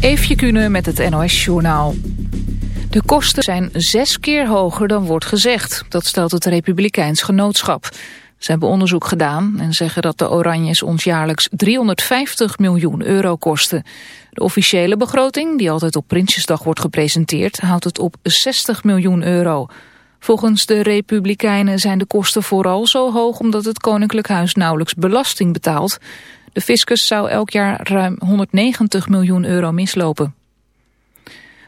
Eefje Kunnen met het NOS-journaal. De kosten zijn zes keer hoger dan wordt gezegd. Dat stelt het Republikeins Genootschap. Ze hebben onderzoek gedaan en zeggen dat de Oranjes ons jaarlijks 350 miljoen euro kosten. De officiële begroting, die altijd op Prinsjesdag wordt gepresenteerd, houdt het op 60 miljoen euro. Volgens de Republikeinen zijn de kosten vooral zo hoog omdat het Koninklijk Huis nauwelijks belasting betaalt. De fiscus zou elk jaar ruim 190 miljoen euro mislopen.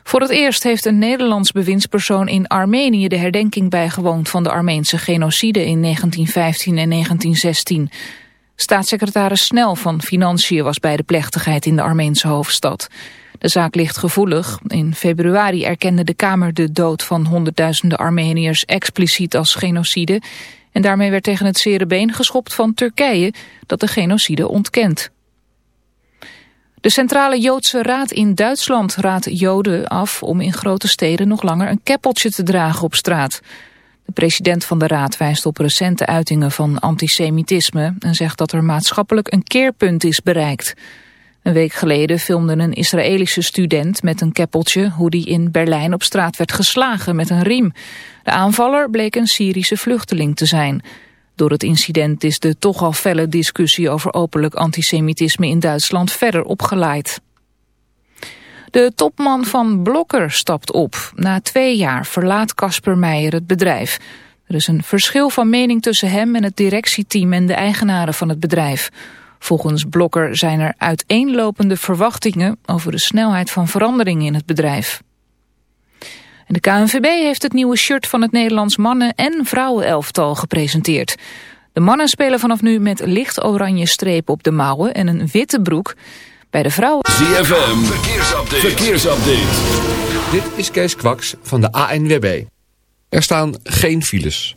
Voor het eerst heeft een Nederlands bewindspersoon in Armenië de herdenking bijgewoond van de Armeense genocide in 1915 en 1916. Staatssecretaris Snel van Financiën was bij de plechtigheid in de Armeense hoofdstad. De zaak ligt gevoelig. In februari erkende de Kamer de dood van honderdduizenden Armeniërs expliciet als genocide. En daarmee werd tegen het zere been geschopt van Turkije dat de genocide ontkent. De Centrale Joodse Raad in Duitsland raadt Joden af om in grote steden nog langer een keppeltje te dragen op straat. De president van de raad wijst op recente uitingen van antisemitisme en zegt dat er maatschappelijk een keerpunt is bereikt. Een week geleden filmde een Israëlische student met een keppeltje hoe die in Berlijn op straat werd geslagen met een riem. De aanvaller bleek een Syrische vluchteling te zijn. Door het incident is de toch al felle discussie over openlijk antisemitisme in Duitsland verder opgeleid. De topman van Blokker stapt op. Na twee jaar verlaat Casper Meijer het bedrijf. Er is een verschil van mening tussen hem en het directieteam en de eigenaren van het bedrijf. Volgens Blokker zijn er uiteenlopende verwachtingen over de snelheid van verandering in het bedrijf. de KNVB heeft het nieuwe shirt van het Nederlands mannen- en vrouwenelftal gepresenteerd. De mannen spelen vanaf nu met licht oranje strepen op de mouwen en een witte broek. Bij de vrouwen... ZFM, verkeersupdate. verkeersupdate. Dit is Kees Kwaks van de ANWB. Er staan geen files.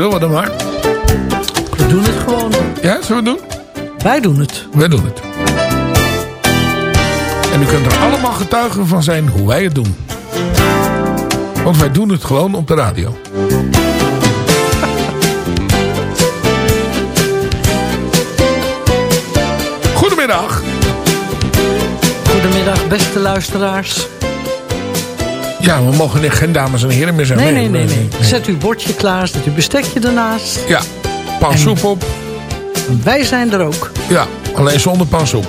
Zullen we dan maar? We doen het gewoon. Ja, zullen we doen? Wij doen het. Wij doen het. En u kunt er allemaal getuigen van zijn hoe wij het doen. Want wij doen het gewoon op de radio. Goedemiddag. Goedemiddag beste luisteraars. Ja, we mogen geen dames en heren meer zijn. Nee, nee, nee, nee. Zet uw bordje klaar, zet uw bestekje ernaast. Ja, pan En- soep op. Wij zijn er ook. Ja, alleen zonder pan soep.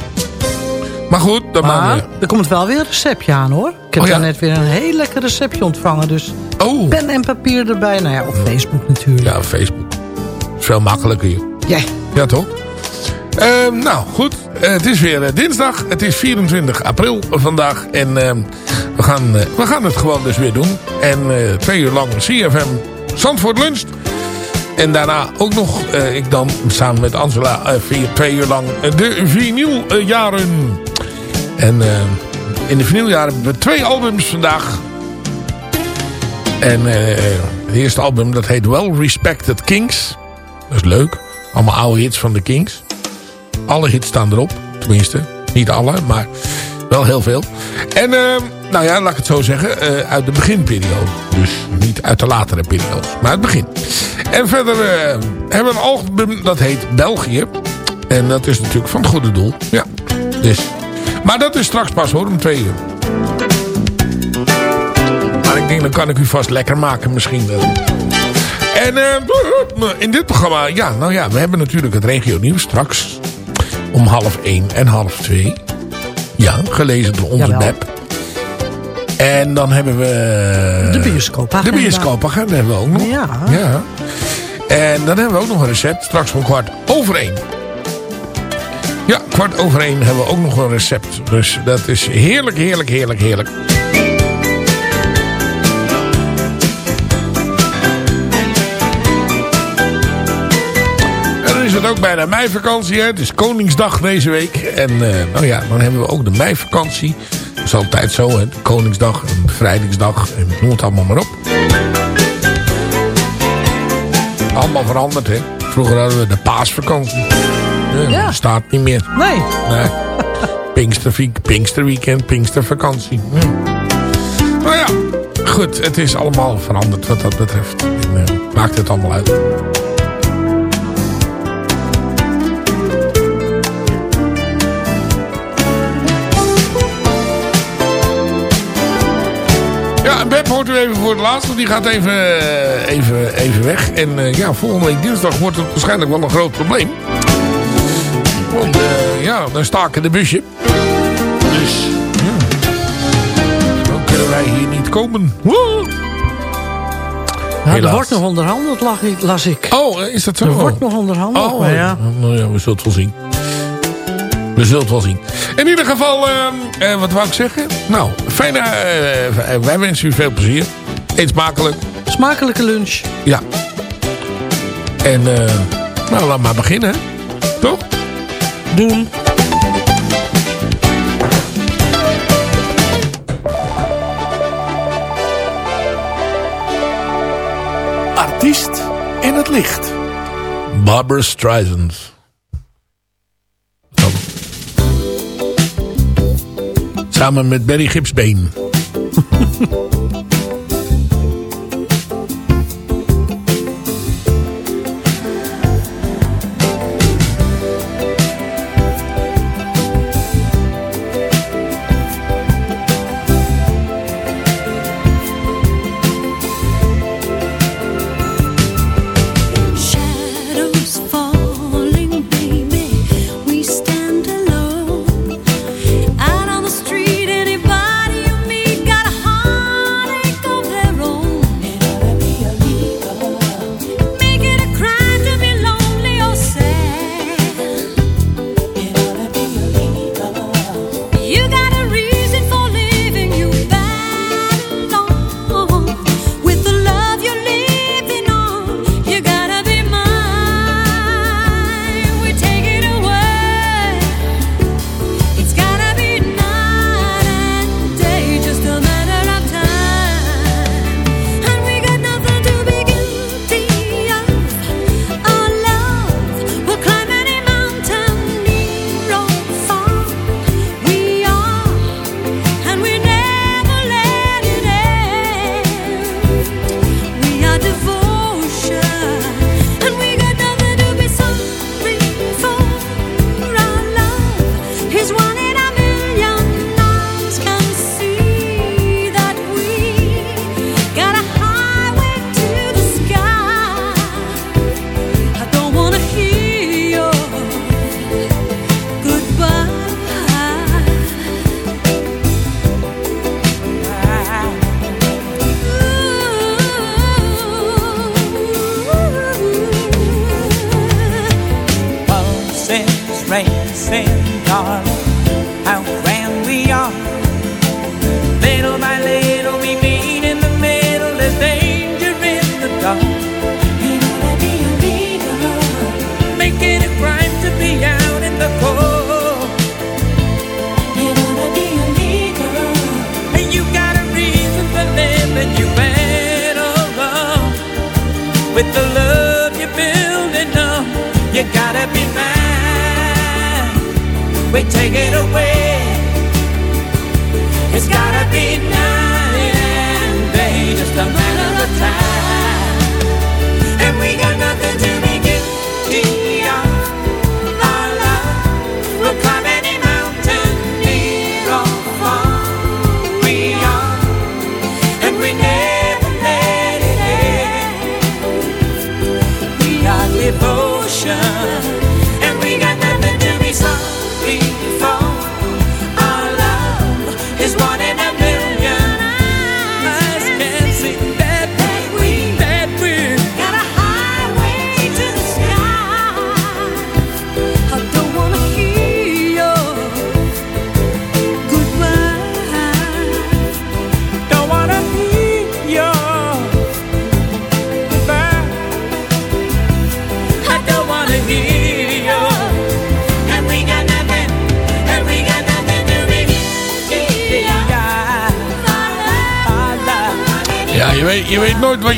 Maar goed, dat maakt Maar er komt wel weer een receptje aan hoor. Ik heb Oh, ja? daar net weer een heel lekker receptje ontvangen. Dus. Oh, pen en papier erbij. Nou ja, op Facebook natuurlijk. ja, Facebook. Veel makkelijker, joh. Ja. Ja, toch? Ehm, nou, goed. Eh, het is weer eh, dinsdag. Het is 24 april vandaag. En ehm, we, gaan, eh, we gaan het gewoon dus weer doen. En eh, twee uur lang CFM Zandvoort luncht. En daarna ook nog, eh, ik dan samen met Angela, vier, twee uur lang de vinyljaren. En in de vinyljaren hebben we twee albums vandaag. En het eerste album dat heet Well Respected Kings. Dat is leuk. Allemaal oude hits van de Kings. Alle hits staan erop. Tenminste, niet alle, maar wel heel veel. En eh, nou ja, laat ik het zo zeggen. eh, uit de beginperiode. Dus niet uit de latere periodes, maar het begin. En verder eh, hebben we een album dat heet België. En dat is natuurlijk van het goede doel. Ja, dus. Maar dat is straks pas hoor, om twee uur. Maar ik denk, dan kan ik u vast lekker maken misschien. wel. En eh, in dit programma, ja, nou ja, we hebben natuurlijk het regio nieuws straks. Om half één en half twee. Ja, gelezen door onze Jawel. Beb. En dan hebben we... De bioscoopagenda. De bioscoopagenda hebben we ook nog. Ja. ja. En dan hebben we ook nog een recept. Straks om kwart over één. Ja, kwart over één hebben we ook nog een recept. Dus dat is heerlijk, heerlijk, heerlijk, heerlijk. En dan is het ook bijna meivakantie. Hè? Het is Koningsdag deze week. En eh, nou ja, dan hebben we ook de meivakantie. Is altijd zo. Hè? Koningsdag en Bevrijdingsdag. En noem het allemaal maar op. Allemaal veranderd, hè. Vroeger hadden we de paasvakantie. Ja, staat niet meer. Nee. Nee. Pinksterweek, Pinksterweekend, Pinkstervakantie. Hm. Nou ja, goed. Het is allemaal veranderd wat dat betreft. En, eh, maakt het allemaal uit. Hoort u even voor het laatst, want die gaat even, eh, even, even weg. En eh, ja, volgende week dinsdag wordt het waarschijnlijk wel een groot probleem. Want eh, ja, dan staken de busje. Dus ja. dan kunnen wij hier niet komen. Woe! Ja, er wordt nog onderhandeld, las ik. Oh, is dat zo? Er wordt nog onderhandeld, Oh, ja. Nou ja, we zullen het wel zien. We zullen het wel zien. In ieder geval, ehm, eh, wat wou ik zeggen? Nou, fijne, eh, wij wensen u veel plezier. Eet smakelijk. Smakelijke lunch. Ja. En, eh, nou, laat maar beginnen. hè? Toch? Doen. Artiest in het licht. Barbara Streisand. Samen met Barry Gipsbeen.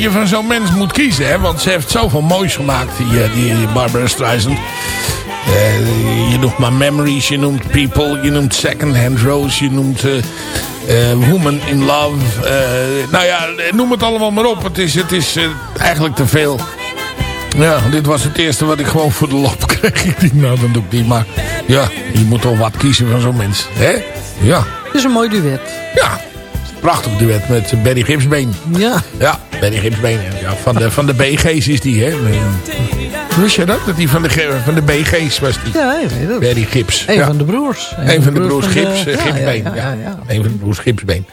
je van zo'n mens moet kiezen, hè? Want ze heeft zoveel moois gemaakt, die, eh, die, die Barbara Streisand. Eh, je noemt maar Memories, je noemt People, je noemt Second Hand Rose, je noemt eh, Woman in Love. nou ja, noem het allemaal maar op. Het is, het is eigenlijk te veel. Ja, dit was het eerste wat ik gewoon voor de lap kreeg. Ik nou, dan doe ik die maar. Ja, je moet toch wat kiezen van zo'n mens, hè? Ja. Het is een mooi duet. Ja, prachtig duet met Berry Gipsbeen. Ja. Ja, Berry Gipsbeen. Ja, van, de, van de BG's is die, hè? Wist je dat? Dat die van de, van de BG's was die. Ja, ik weet het. Berry Gips. Een ja. van de broers. Een van de broers van Gips, de- eh, ja, Gipsbeen. ja. Een van de broers Gipsbeen.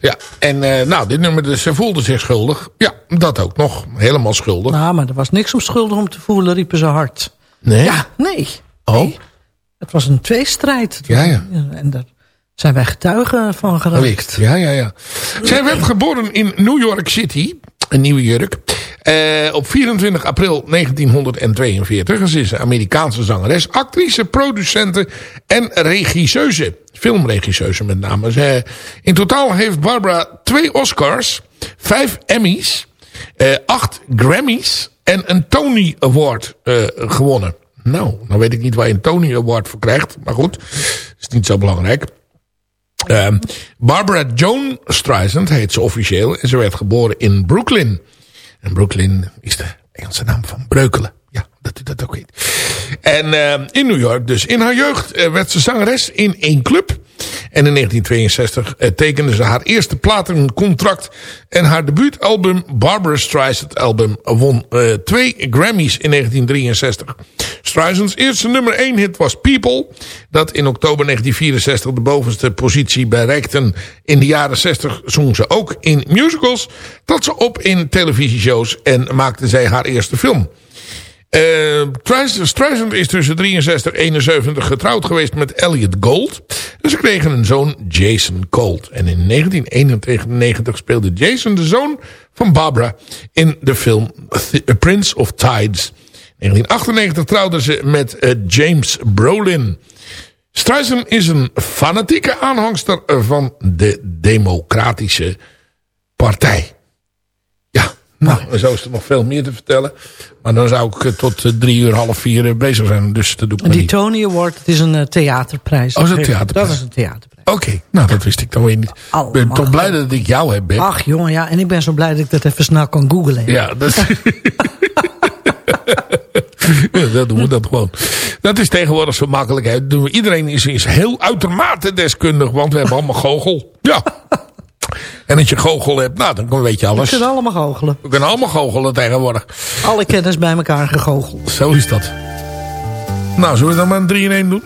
Ja, en eh, nou, dit nummer, dus, ze voelde zich schuldig. Ja, dat ook nog. Helemaal schuldig. Nou, maar er was niks om schuldig om te voelen, riepen ze hard. nee? Ja, nee. Oh, Het was een tweestrijd. Ja, ja. En daar zijn wij getuigen van geraakt. Ja, ja, ja. Zij werd geboren in New York City, in Nieuw York, eh, op 24 april 1942. Ze is een Amerikaanse zangeres, actrice, producente en regisseuse. Filmregisseuse met name. In totaal heeft Barbara twee Oscars, vijf Emmys, eh, acht Grammys en een Tony Award eh, gewonnen. Nou, dan weet ik niet waar je een Tony Award voor krijgt. Maar goed, is niet zo belangrijk. Ehm, Barbara Joan Streisand heet ze officieel. En ze werd geboren in Brooklyn. En Brooklyn is de Engelse naam van Breukelen. Dat u dat ook weet. En ehm, in New York dus. In haar jeugd eh, werd ze zangeres in één club. En in 1962 eh, tekende ze haar eerste platencontract. En haar debuutalbum Barbara Streisand album won eh, twee Grammys in 1963. Streisand's eerste nummer 1 hit was People. Dat in oktober 1964 de bovenste positie bereikte. In de jaren 60 zong ze ook in musicals. Dat ze op in televisieshows en maakte zij haar eerste film. Eh, Streisand- is tussen 63 en 71 getrouwd geweest met Elliot Gold. En ze kregen een zoon, Jason Gold. En in 1991 speelde Jason de zoon van Barbara in de film Th- Prince of Tides. In 1998 trouwde ze met eh, James Brolin. Streisand is een fanatieke aanhangster van de Democratische Partij. Nou, en zo is er nog veel meer te vertellen. Maar dan zou ik eh, tot eh, drie uur, half vier eh, bezig zijn. Dus dat doe ik En maar die niet. Tony Award, het is een theaterprijs. Oh, is een theaterprijs. Dat is een theaterprijs. Oké, nou dat wist ik dan weer niet. Ik ben toch blij dat ik jou heb, Ben. Ach jongen, ja. En ik ben zo blij dat ik dat even snel kan googlen. Ja, dat... ja, dat doen we dat gewoon. Dat is tegenwoordig zo makkelijk. Hè. Iedereen is, is heel uitermate deskundig, want we hebben allemaal goochel. Ja. En als je goochel hebt, nou, dan weet je We alles. kunnen allemaal goochelen. We kunnen allemaal goochelen tegenwoordig. Alle kennis bij elkaar gegoocheld. Zo is dat. Nou, zullen we dan maar een 3 in 1 doen?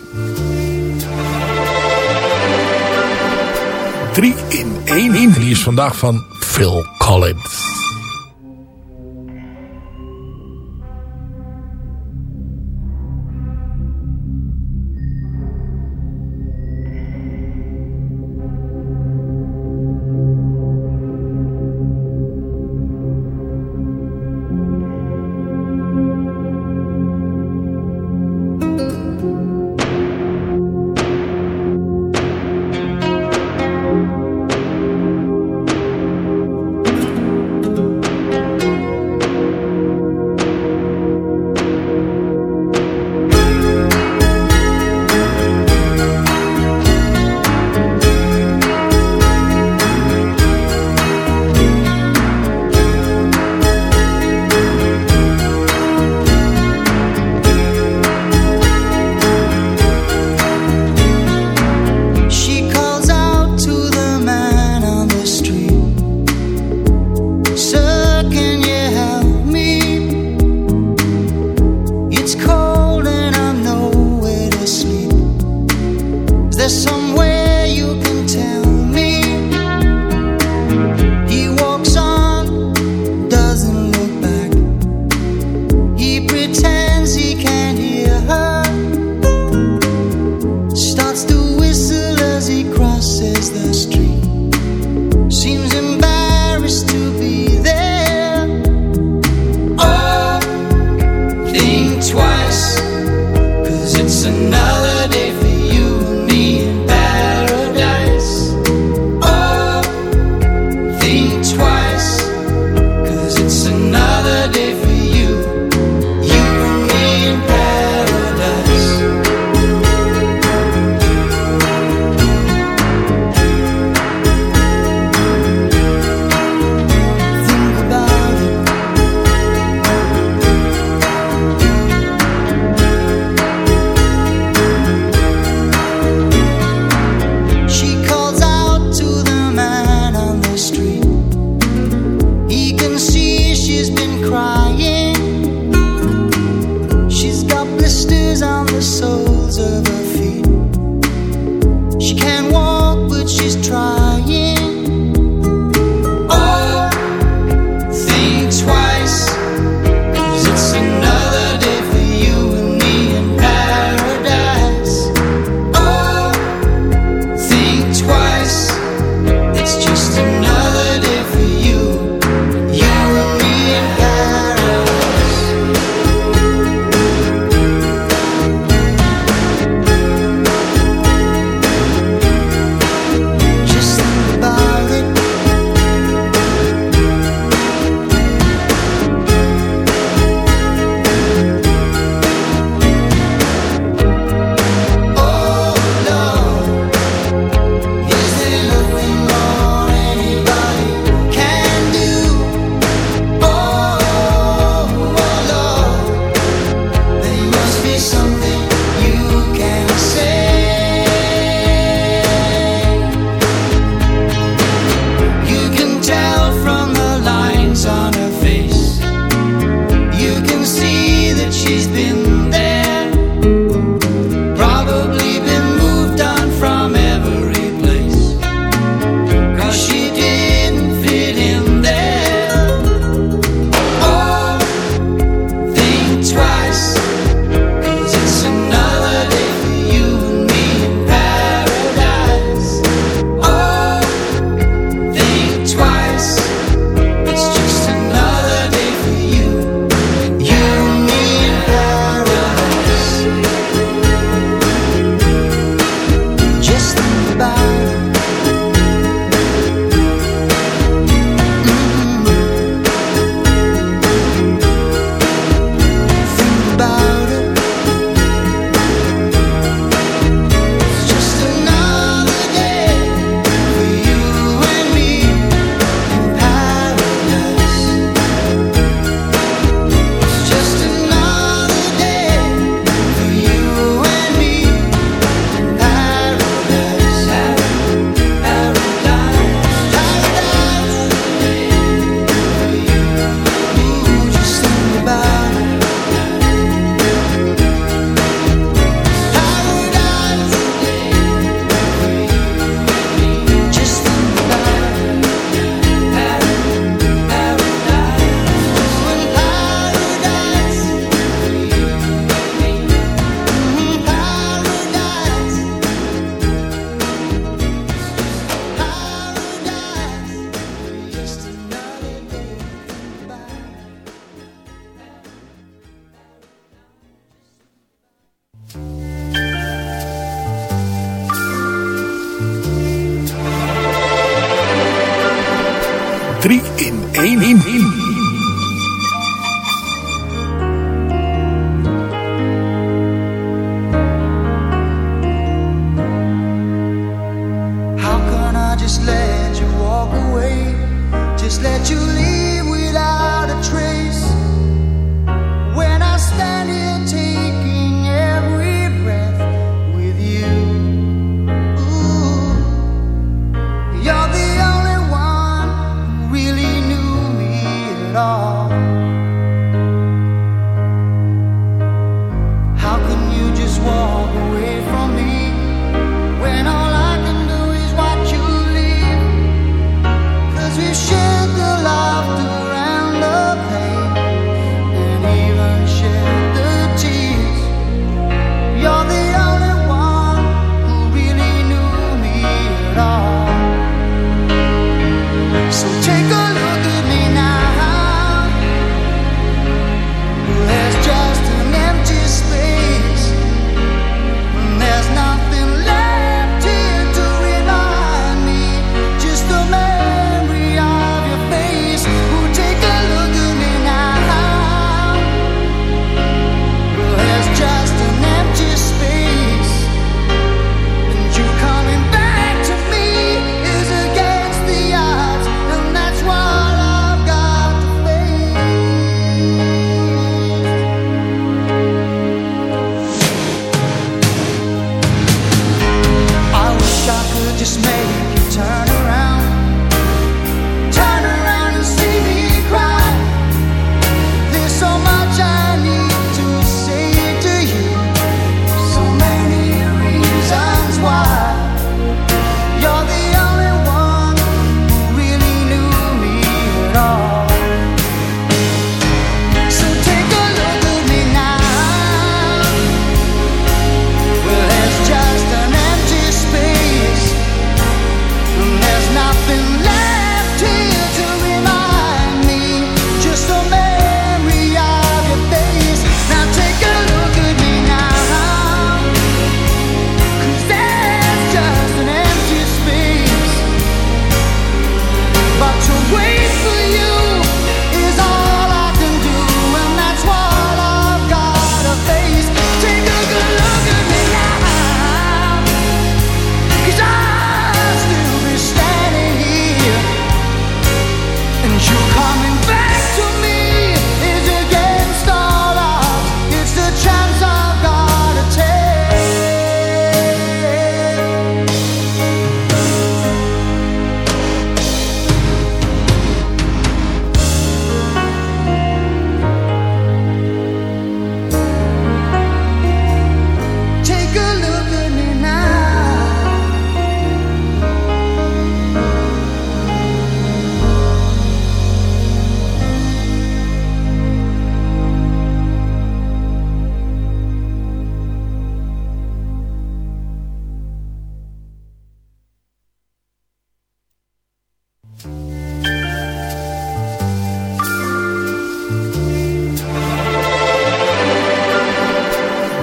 3 in 1. Die is vandaag van Phil Collins.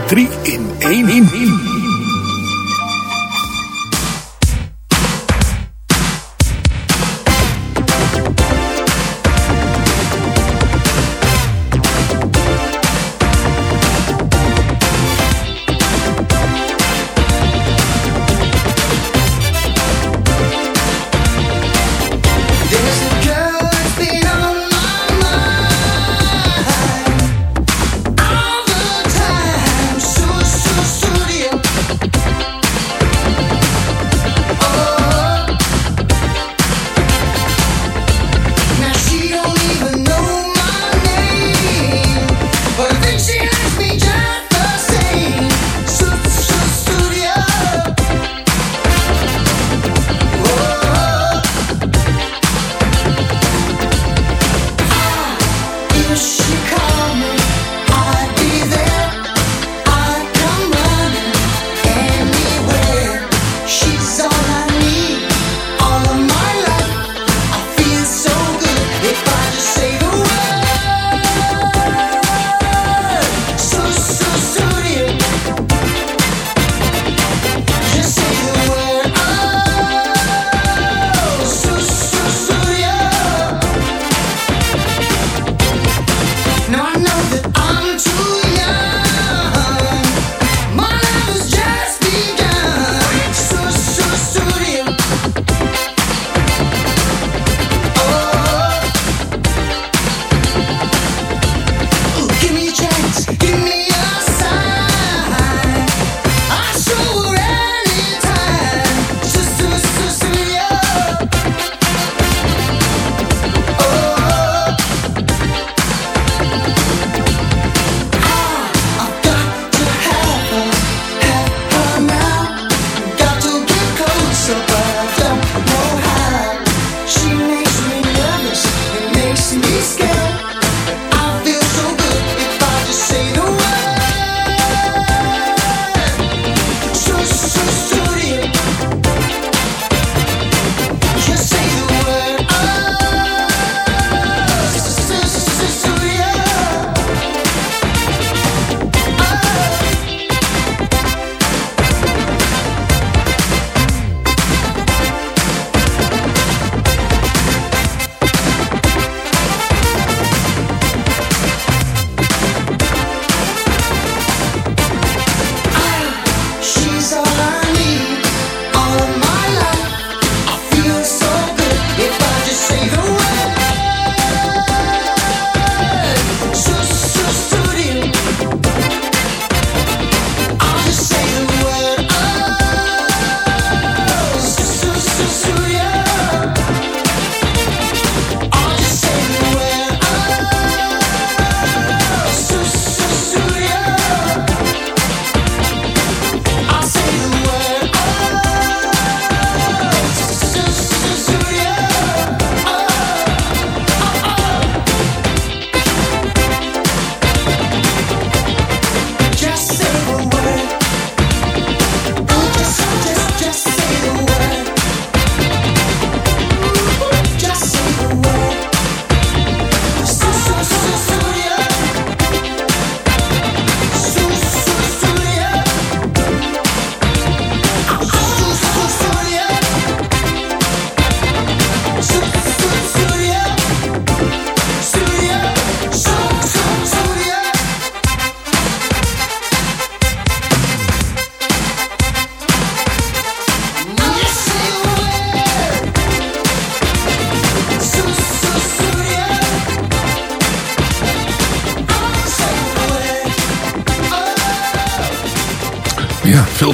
3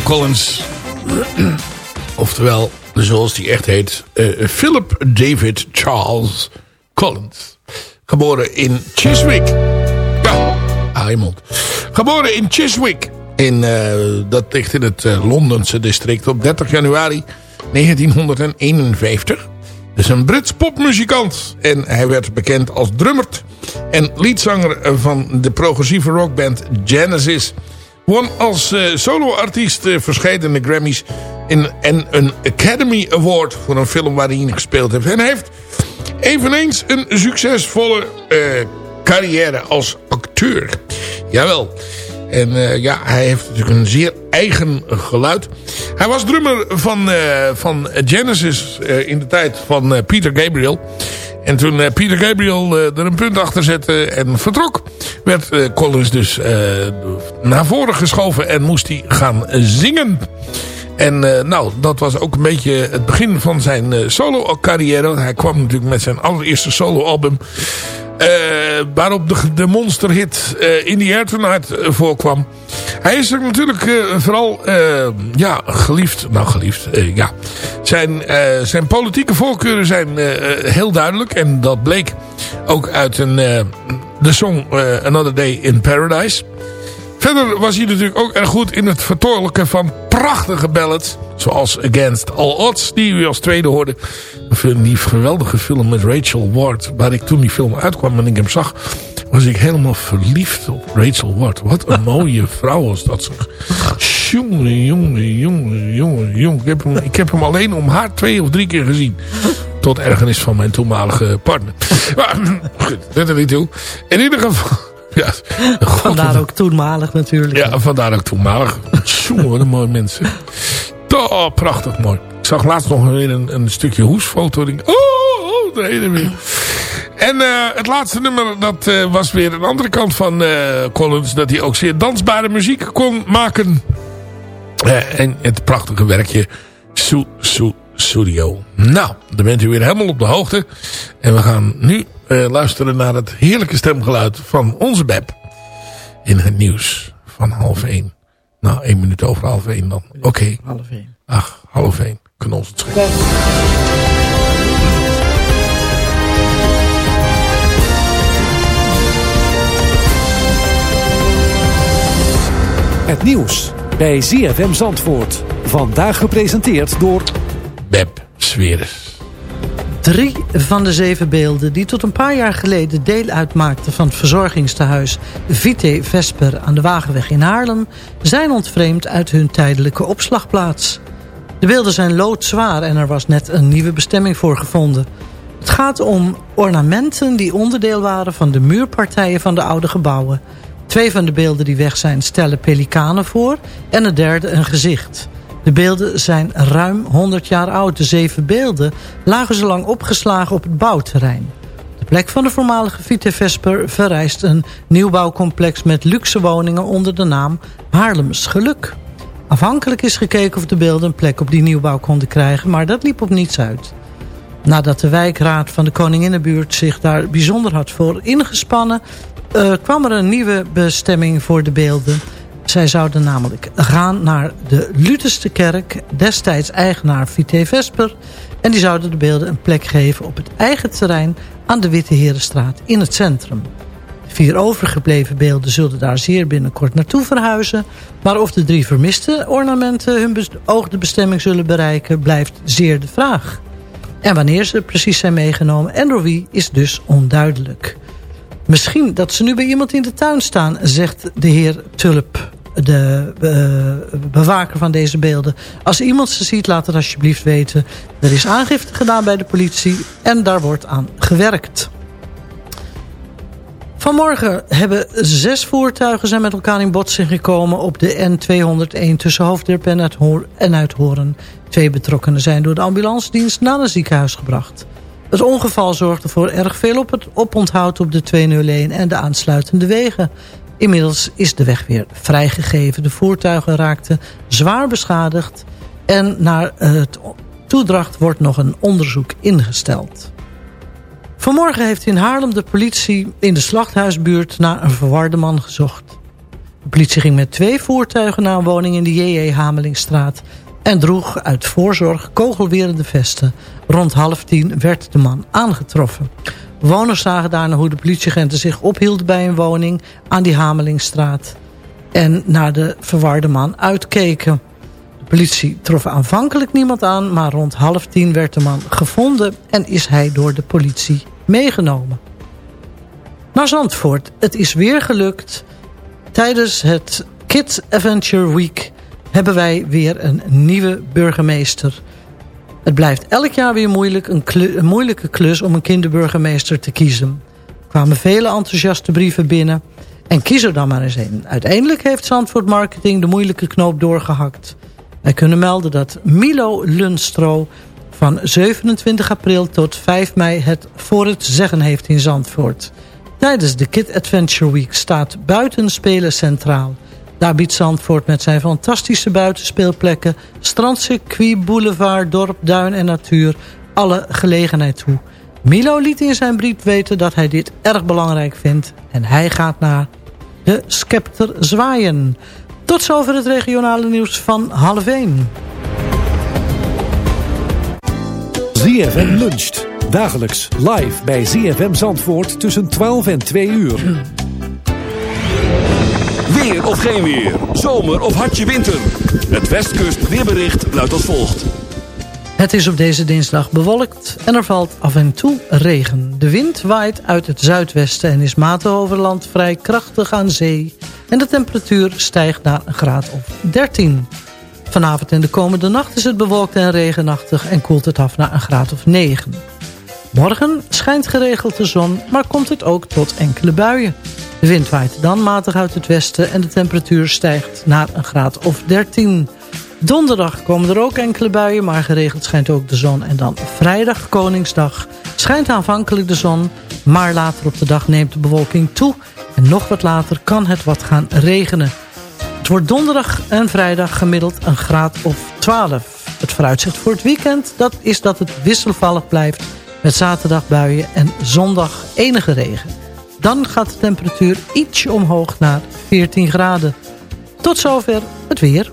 Collins. Oftewel, zoals die echt heet, eh, Philip David Charles Collins. Geboren in Chiswick. Ja, mond. Geboren in Chiswick. In, eh, dat ligt in het eh, Londense district op 30 januari 1951. is een Brits popmuzikant. En hij werd bekend als drummer en leadzanger van de progressieve rockband Genesis. Won als uh, soloartiest uh, verschillende Grammys en een Academy Award voor een film waar hij gespeeld heeft. En heeft eveneens een succesvolle uh, carrière als acteur. Jawel. En eh, ja, hij heeft natuurlijk een zeer eigen geluid. Hij was drummer van, eh, van Genesis eh, in de tijd van Peter Gabriel. En toen Peter Gabriel er een punt achter zette en vertrok... werd Collins dus naar voren geschoven en moest hij gaan zingen... En nou, dat was ook een beetje het begin van zijn solo carrière. Hij kwam natuurlijk met zijn allereerste solo album. Uh, waarop de, de monsterhit uh, In the Air Tonight uh, voorkwam. Hij is er natuurlijk vooral ja, geliefd. Nou, geliefd. ja. Zijn, zijn politieke voorkeuren zijn heel duidelijk. En dat bleek ook uit een, de song Another Day in Paradise. Verder was hij natuurlijk ook erg goed in het vertolken van prachtige ballads. Zoals Against All Odds, die u als tweede hoorde. Die geweldige film met Rachel Ward. Waar ik toen die film uitkwam en ik hem zag... was ik helemaal verliefd op Rachel Ward. Wat een mooie vrouw was dat. Jongen, jongen, jongen, jongen, jongen. Ik heb, hem, ik heb hem alleen om haar twee of drie keer gezien. Tot ergernis van mijn toenmalige partner. Maar goed, dat er niet toe. In ieder geval... Ja, vandaar ook toenmalig natuurlijk. Ja, vandaar ook toenmalig. Jongen, wat een mooi mensen. Oh, prachtig mooi. Ik zag laatst nog weer een, een stukje hoesfoto. Denk, oh, oh, weer. En uh, het laatste nummer, dat uh, was weer een andere kant van uh, Collins. Dat hij ook zeer dansbare muziek kon maken. en het prachtige werkje Su Su Studio. Nou, dan bent u weer helemaal op de hoogte. En we gaan nu luisteren naar het heerlijke stemgeluid van onze Beb. In het nieuws van half één. Nou, één minuut over half één dan. Oké. Okay. Half één. Ach, half één. Kunnen ons het schelen. Het nieuws bij ZFM Zandvoort. Vandaag gepresenteerd door... Beb Sweres. Drie van de zeven beelden die tot een paar jaar geleden deel uitmaakten van het verzorgingstehuis Vite Vesper aan de Wagenweg in Haarlem zijn ontvreemd uit hun tijdelijke opslagplaats. De beelden zijn loodzwaar en er was net een nieuwe bestemming voor gevonden. Het gaat om ornamenten die onderdeel waren van de muurpartijen van de oude gebouwen. Twee van de beelden die weg zijn stellen pelikanen voor en het derde een gezicht. De beelden zijn ruim 100 jaar oud. De zeven beelden lagen zo lang opgeslagen op het bouwterrein. De plek van de voormalige Vite Vesper verrijst een nieuwbouwcomplex met luxe woningen onder de naam Haarlems Geluk. Afhankelijk is gekeken of de beelden een plek op die nieuwbouw konden krijgen, maar dat liep op niets uit. Nadat de wijkraad van de Koninginnenbuurt zich daar bijzonder had voor ingespannen... Uh, kwam er een nieuwe bestemming voor de beelden. Zij zouden namelijk gaan naar de Lutherse kerk, destijds eigenaar Vite Vesper... en die zouden de beelden een plek geven op het eigen terrein aan de Witte Herenstraat in het centrum. De vier overgebleven beelden zullen daar zeer binnenkort naartoe verhuizen... maar of de drie vermiste ornamenten hun beoogde bestemming zullen bereiken... blijft zeer de vraag. En wanneer ze precies zijn meegenomen en door wie is dus onduidelijk. Misschien dat ze nu bij iemand in de tuin staan, zegt de heer Tulp, de uh, bewaker van deze beelden. Als iemand ze ziet, laat het alsjeblieft weten. Er is aangifte gedaan bij de politie en daar wordt aan gewerkt. Vanmorgen hebben zes voertuigen zijn met elkaar in botsing gekomen op de N201 tussen Hoofddorp en Uithoren. Twee betrokkenen zijn door de ambulancedienst naar een ziekenhuis gebracht. Het ongeval zorgde voor erg veel op het oponthoud op de 201 en de aansluitende wegen. Inmiddels is de weg weer vrijgegeven. De voertuigen raakten zwaar beschadigd en naar het toedracht wordt nog een onderzoek ingesteld. Vanmorgen heeft in Haarlem de politie in de slachthuisbuurt naar een verwarde man gezocht. De politie ging met twee voertuigen naar een woning in de J.J. Hamelingstraat en droeg uit voorzorg kogelwerende vesten. Rond half tien werd de man aangetroffen. Woners zagen daarna hoe de politieagenten zich ophielden bij een woning aan die Hamelingstraat. En naar de verwarde man uitkeken. De politie trof aanvankelijk niemand aan, maar rond half tien werd de man gevonden en is hij door de politie meegenomen. Naar Zandvoort. Het is weer gelukt. Tijdens het Kids Adventure Week hebben wij weer een nieuwe burgemeester. Het blijft elk jaar weer moeilijk, een, moeilijke klus om een kinderburgemeester te kiezen. Er kwamen vele enthousiaste brieven binnen. En kies er dan maar eens een. Uiteindelijk heeft Zandvoort Marketing de moeilijke knoop doorgehakt. Wij kunnen melden dat Milo Lunstro van 27 april tot 5 mei het voor het zeggen heeft in Zandvoort. Tijdens de Kid Adventure Week staat buitenspelen centraal. Daar biedt Zandvoort met zijn fantastische buitenspeelplekken... strandcircuit, boulevard, dorp, duin en natuur... alle gelegenheid toe. Milo liet in zijn brief weten dat hij dit erg belangrijk vindt... en hij gaat naar de scepter zwaaien. Tot zover het regionale nieuws van half 1. ZFM luncht. Dagelijks live bij ZFM Zandvoort tussen 12 en 2 uur. Weer of geen weer. Zomer of hartje winter. Het Westkust weerbericht luidt als volgt. Het is op deze dinsdag bewolkt en er valt af en toe regen. De wind waait uit het zuidwesten en is matig over land vrij krachtig aan zee. En de temperatuur stijgt naar een graad of 13. Vanavond en de komende nacht is het bewolkt en regenachtig en koelt het af naar een graad of 9. Morgen schijnt geregeld de zon, maar komt het ook tot enkele buien. De wind waait dan matig uit het westen en de temperatuur stijgt naar een graad of 13. Donderdag komen er ook enkele buien, maar geregeld schijnt ook de zon. En dan vrijdag, Koningsdag, schijnt aanvankelijk de zon... maar later op de dag neemt de bewolking toe... en nog wat later kan het wat gaan regenen. Het wordt donderdag en vrijdag gemiddeld een graad of 12. Het vooruitzicht voor het weekend dat is dat het wisselvallig blijft... met zaterdag buien en zondag enige regen. Dan gaat de temperatuur ietsje omhoog naar 14 graden. Tot zover het weer.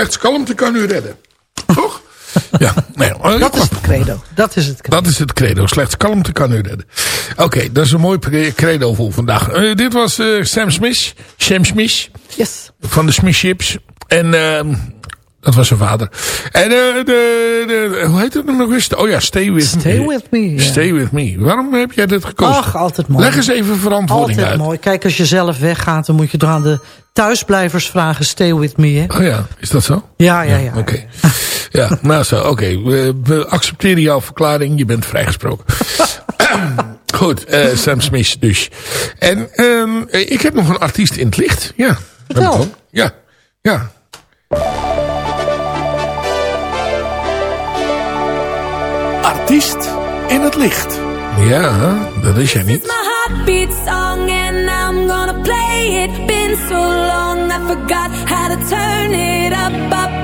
Slechts kalmte kan u redden. Toch? Ja, nee, eh, Dat is het credo. Dat is het credo. Dat is het credo. Slechts kalmte kan u redden. Oké, dat is een mooi credo voor vandaag. Eh, dit was eh, Sam Smith. Sam Smith. Yes. Van de Smith Ships. En ehm, dat was zijn vader. En eh, de, de, hoe heet het nog eens? Oh ja, Stay With Me. Stay with me. ja. Stay With Me. Waarom heb jij dit gekozen? Ach, altijd mooi. Leg eens even verantwoording Altijd uit. mooi. Kijk, als je zelf weggaat, dan moet je toch aan de thuisblijvers vragen. Stay with me, hè? Oh ja, is dat zo? Ja, ja, ja. Oké. Ja, nou zo, oké. We, we accepteren jouw verklaring. Je bent vrijgesproken. Goed, eh, Sam Smith dus. En ehm, ik heb nog een artiest in het licht. Ja. Vertel. Ja, ja. Artiest in het licht. Ja, dat is jij niet. my heartbeat song and I'm gonna play it. Been so long I forgot how to turn it up, up, up,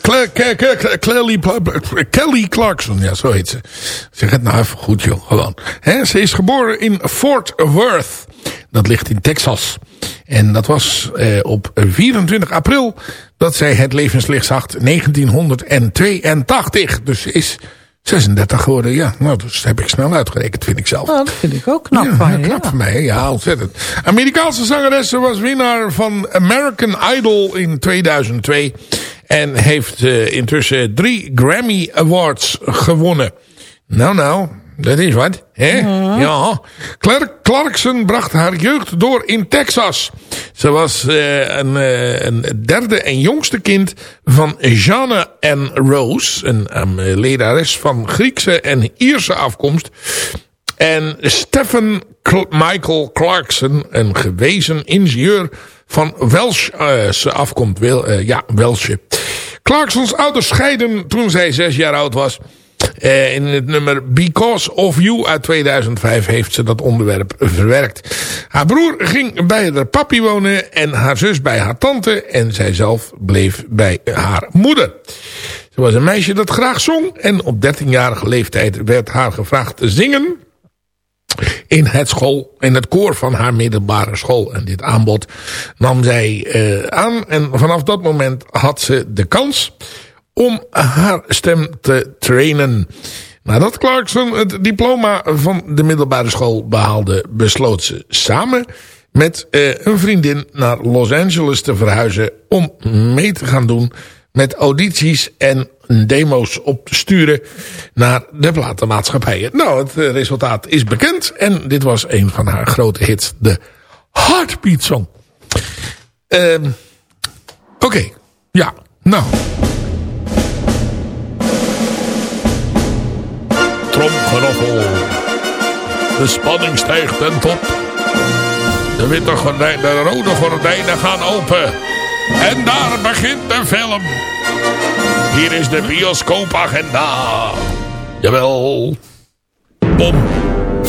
Cla- Kelly, Kelly Clarkson, ja, zo heet ze. Zeg het nou even goed, joh, gewoon. Ze is geboren in Fort Worth. Dat ligt in Texas. En dat was eh, op 24 april dat zij het levenslicht zag, 1982. Dus is 36 geworden. Ja, nou, dus dat heb ik snel uitgerekend, vind ik zelf. Nou, dat vind ik ook knap ja, van ja, je. knap ja. van mij, ja, ontzettend. Amerikaanse zangeres ze was winnaar van American Idol in 2002. En heeft eh, intussen drie Grammy Awards gewonnen. Nou, nou, dat is wat. Hè? Ja. Clark Clarkson bracht haar jeugd door in Texas. Ze was eh, een, eh, een derde en jongste kind van Jeanne en Rose. Een um, lerares van Griekse en Ierse afkomst. En Stephen Cl- Michael Clarkson, een gewezen ingenieur van Welsh afkomst. Wel, eh, ja, Welsche. Clarksons ouders scheiden toen zij zes jaar oud was. Eh, in het nummer Because of You uit 2005 heeft ze dat onderwerp verwerkt. Haar broer ging bij haar papi wonen en haar zus bij haar tante. En zij zelf bleef bij haar moeder. Ze was een meisje dat graag zong. En op 13-jarige leeftijd werd haar gevraagd te zingen in het, school, in het koor van haar middelbare school. En dit aanbod nam zij eh, aan. En vanaf dat moment had ze de kans om haar stem te trainen. Nadat Clarkson het diploma van de middelbare school behaalde... besloot ze samen met eh, een vriendin naar Los Angeles te verhuizen... om mee te gaan doen met audities en demo's op te sturen naar de platenmaatschappijen. Nou, het eh, resultaat is bekend. En dit was een van haar grote hits. De Heartbeat Song. Ehm Oké, ja, nou... De spanning stijgt ten top. De witte gordijnen, de rode gordijnen gaan open. En daar begint de film. Hier is de bioscoopagenda. Jawel. Bom.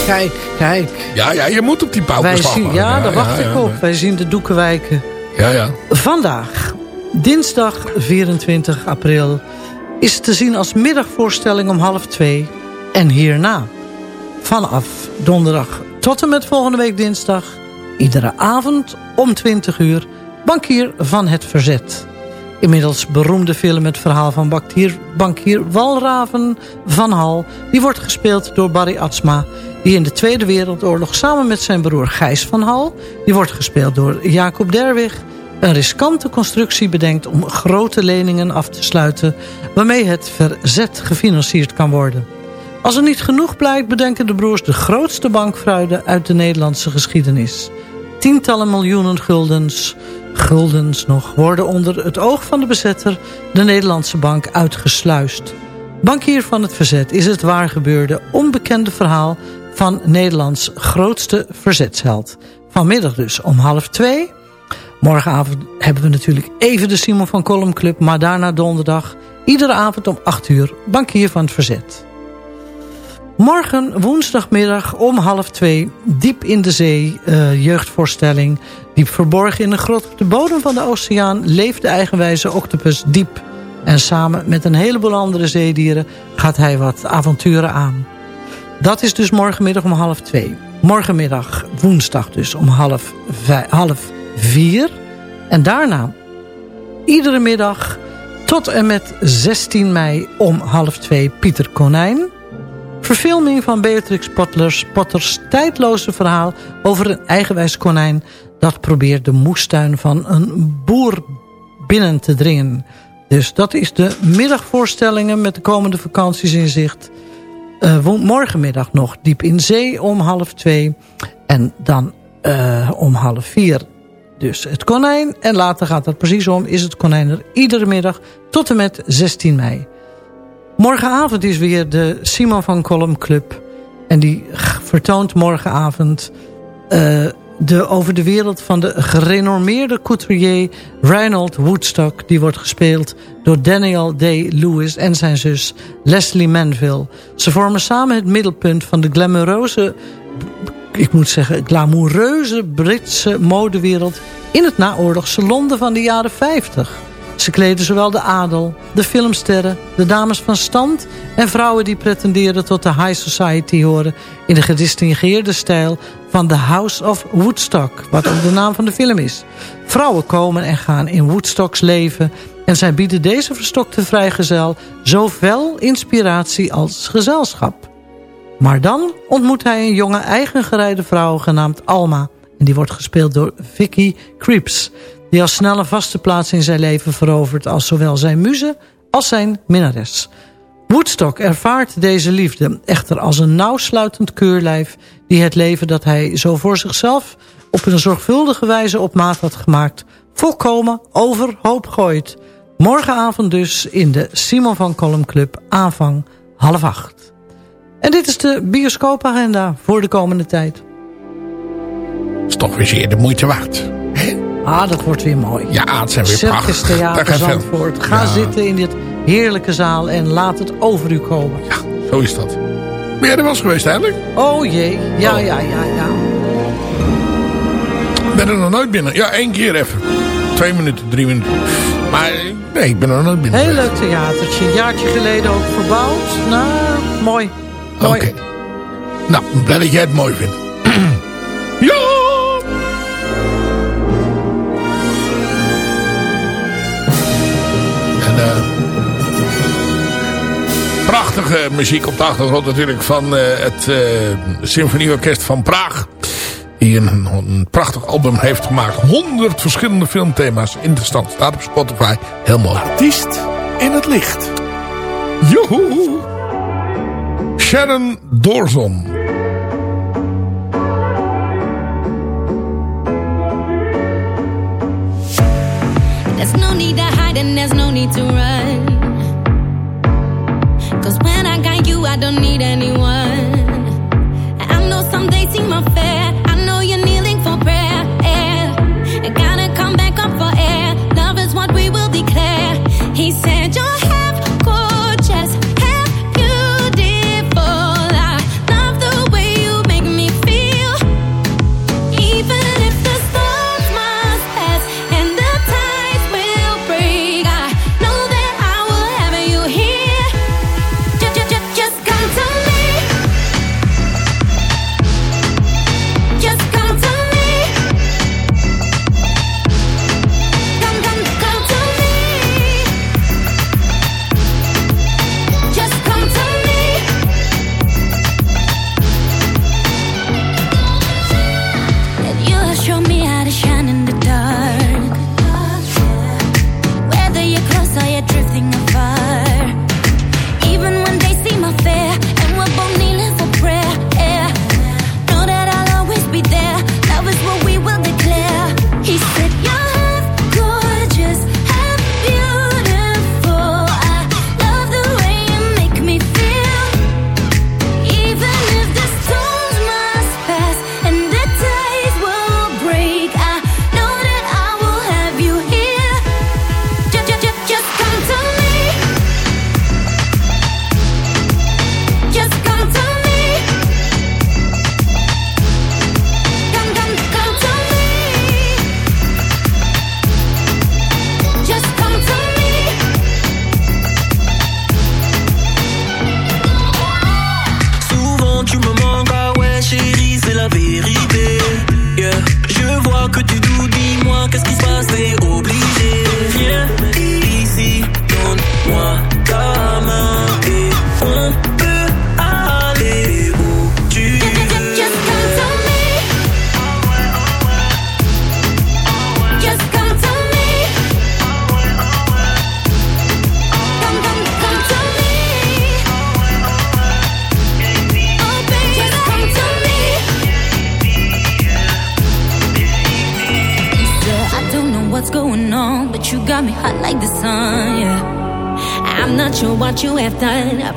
Kijk, kijk. Ja, ja, je moet op die Wij pauwbeslag. zien, ja, daar wacht ik op. Wij zien de doeken wijken. Ja, ja. Vandaag, dinsdag 24 april, is te zien als middagvoorstelling om half twee. En hierna, vanaf donderdag tot en met volgende week dinsdag... iedere avond om 20 uur, Bankier van het Verzet. Inmiddels beroemde film het verhaal van bankier, bankier Walraven van Hal... die wordt gespeeld door Barry Atsma... die in de Tweede Wereldoorlog samen met zijn broer Gijs van Hal... die wordt gespeeld door Jacob Derwig... een riskante constructie bedenkt om grote leningen af te sluiten... waarmee het verzet gefinancierd kan worden. Als er niet genoeg blijkt bedenken de broers de grootste bankfraude uit de Nederlandse geschiedenis. Tientallen miljoenen guldens, guldens nog, worden onder het oog van de bezetter de Nederlandse bank uitgesluist. Bankier van het Verzet is het waargebeurde onbekende verhaal van Nederlands grootste verzetsheld. Vanmiddag dus om half twee. Morgenavond hebben we natuurlijk even de Simon van Kolm Club, maar daarna donderdag iedere avond om 8 uur Bankier van het Verzet. Morgen woensdagmiddag om half twee, diep in de zee, eh, jeugdvoorstelling. Diep verborgen in een grot op de bodem van de oceaan leeft de eigenwijze octopus diep. En samen met een heleboel andere zeedieren gaat hij wat avonturen aan. Dat is dus morgenmiddag om half twee. Morgenmiddag, woensdag dus, om half, half vier. En daarna, iedere middag tot en met 16 mei om half twee, Pieter Konijn. Verfilming van Beatrix Potters, Potters tijdloze verhaal over een eigenwijs konijn... dat probeert de moestuin van een boer binnen te dringen. Dus dat is de middagvoorstellingen met de komende vakanties in zicht. Eh, morgenmiddag nog diep in zee om half twee. En dan eh, om half vier dus het konijn. En later gaat dat precies om. Is het konijn er iedere middag tot en met 16 mei. Morgenavond is weer de Simon van Kolm Club. En die vertoont morgenavond eh, de over de wereld van de gerenormeerde couturier Reinhold Woodstock. Die wordt gespeeld door Daniel Day-Lewis en zijn zus Leslie Manville. Ze vormen samen het middelpunt van de glamoureuze, ik moet zeggen glamoureuze Britse modewereld in het naoorlogse Londen van de jaren 50. Ze kleden zowel de adel, de filmsterren, de dames van stand... en vrouwen die pretenderen tot de high society horen... in de gedistingeerde stijl van The House of Woodstock... wat ook de naam van de film is. Vrouwen komen en gaan in Woodstocks leven... en zij bieden deze verstokte vrijgezel... zowel inspiratie als gezelschap. Maar dan ontmoet hij een jonge eigengerijde vrouw genaamd Alma... en die wordt gespeeld door Vicky Creeps die al snel een vaste plaats in zijn leven verovert... als zowel zijn muze als zijn minnares. Woodstock ervaart deze liefde echter als een nauwsluitend keurlijf... die het leven dat hij zo voor zichzelf op een zorgvuldige wijze op maat had gemaakt... volkomen overhoop gooit. Morgenavond dus in de Simon van Kolm Club aanvang half acht. En dit is de bioscoopagenda voor de komende tijd. is toch weer zeer de moeite waard. Ah, dat wordt weer mooi. Ja, het zijn weer Circus prachtig. Theater Zandvoort. Ga Ja. zitten in dit heerlijke zaal en laat het over u komen. Ja, zo is dat. Ben jij er wel eens geweest eigenlijk? Oh jee, ja, ja, ja, ja. Ik ben er nog nooit binnen. Ja, één keer even. Twee minuten, drie minuten. Maar nee, ik ben er nog nooit binnen. Heel leuk theatertje. Een jaartje geleden ook verbouwd. Nou, mooi. Mooi. Oké. Nou, blij dat jij het mooi vindt. En eh prachtige muziek op de achtergrond natuurlijk van eh, het eh Symfonieorkest van Praag. Die een, een prachtig album heeft gemaakt. 100 verschillende filmthema's in de stand. Staat op Spotify. Heel mooi. Artiest in het licht. Joehoe! Sharon Doorzon. There's no need to hide and there's no need to run. Cause when I got you, I don't need anyone. I know some days seem unfair. I know you're kneeling for prayer. I gotta come back up for air. Love is what we will declare.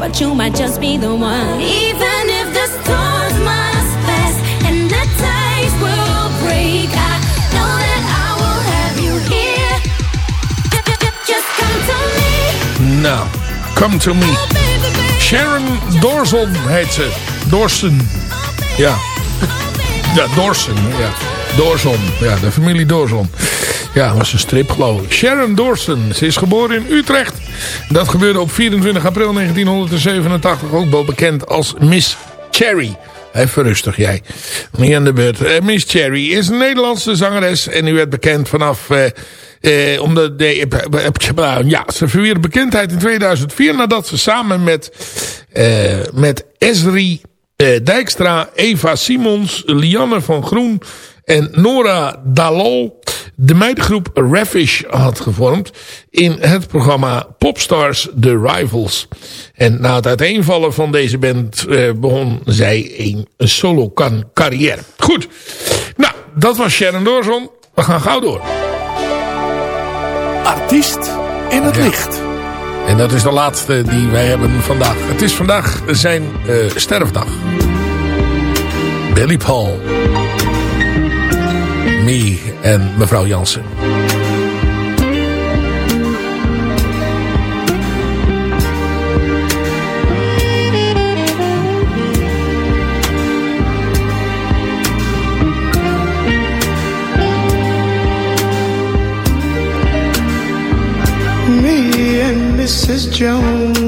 But you might just be the one. Even if the storms must pass and the tides will break, I know that I will have you here. Just, come to me. Nou, come to me. Sharon Doorzon heet ze. Dorsten. Ja. Ja, Dorsen. Ja. Doorzon. Ja, de familie Doorzon. Ja, was een strip geloof ik. Sharon Dorsten. Ze is geboren in Utrecht. Dat gebeurde op 24 april 1987. Ook wel bekend als Miss Cherry. Even rustig jij. Niet aan de beurt. Eh, Miss Cherry is een Nederlandse zangeres. En u werd bekend vanaf... eh, eh, omdat de, eh, ja, ze verwierf bekendheid in 2004 nadat ze samen met, eh, met Esri eh, Dijkstra, Eva Simons, Lianne van Groen en Nora Dalal de meidengroep Ravish had gevormd in het programma Popstars The Rivals. En na het uiteenvallen van deze band eh, begon zij een solo carrière. Goed, nou dat was Sharon Dawson. We gaan gauw door. Artiest in het Ja. licht. En dat is de laatste die wij hebben vandaag. Het is vandaag zijn eh, sterfdag. Billy Paul. Me en mevrouw Jansen. Me and Mrs. Jones.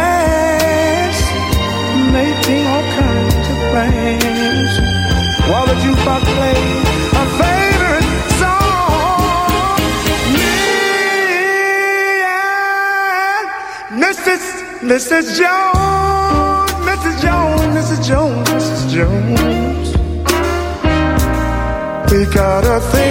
kinds. While the jukebox plays our favorite song. Me and Mrs. Mrs. Jones, Mrs. Jones, Mrs. Jones, Mrs. Jones. We got a thing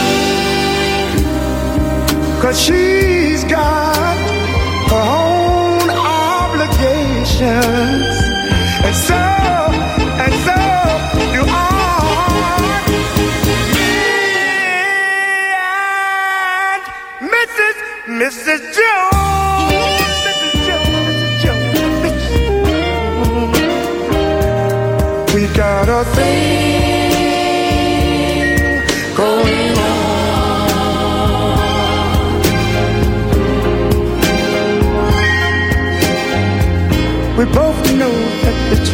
Cause she's got her own obligations. And so, and so you are. Me and Mrs. Mrs. Jones.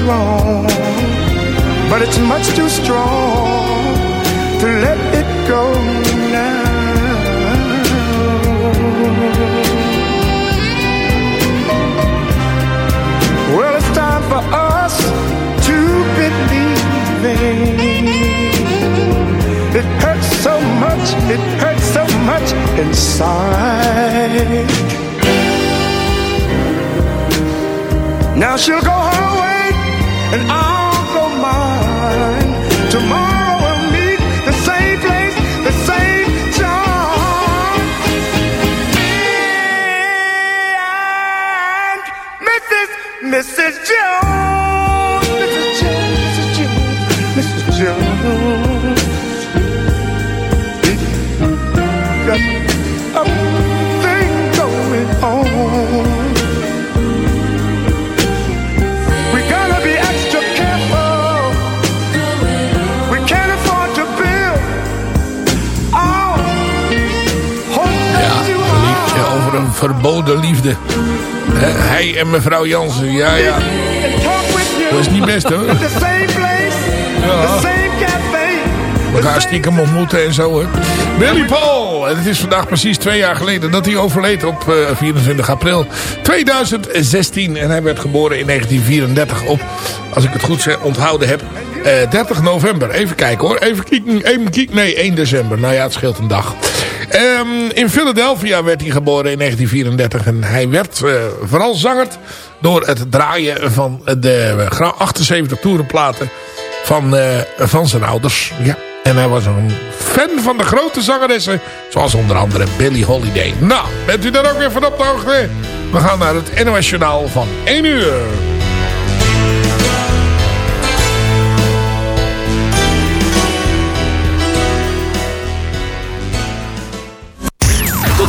Wrong, but it's much too strong to let it go now. Well, it's time for us to believe. It hurts so much, it hurts so much inside. Now she'll go mevrouw Jansen, ja ja. Dat is niet best hoor. Cafe. Elkaar stiekem ontmoeten en zo. Hè. Billy Paul. En het is vandaag precies twee jaar geleden dat hij overleed op eh, 24 april 2016. En hij werd geboren in 1934 op, als ik het goed onthouden heb, Eh, 30 november. Even kijken hoor. Even kijken. Even kijken. Nee, 1 december. Nou ja, het scheelt een dag. Ehm, in Philadelphia werd hij geboren in 1934. En hij werd eh, vooral zangerd door het draaien van de gra- 78 toerenplaten van, eh, van zijn ouders. Ja. En hij was een fan van de grote zangeressen. Zoals onder andere Billie Holiday. Nou, bent u daar ook weer van op de hoogte? We gaan naar het NOS van 1 uur.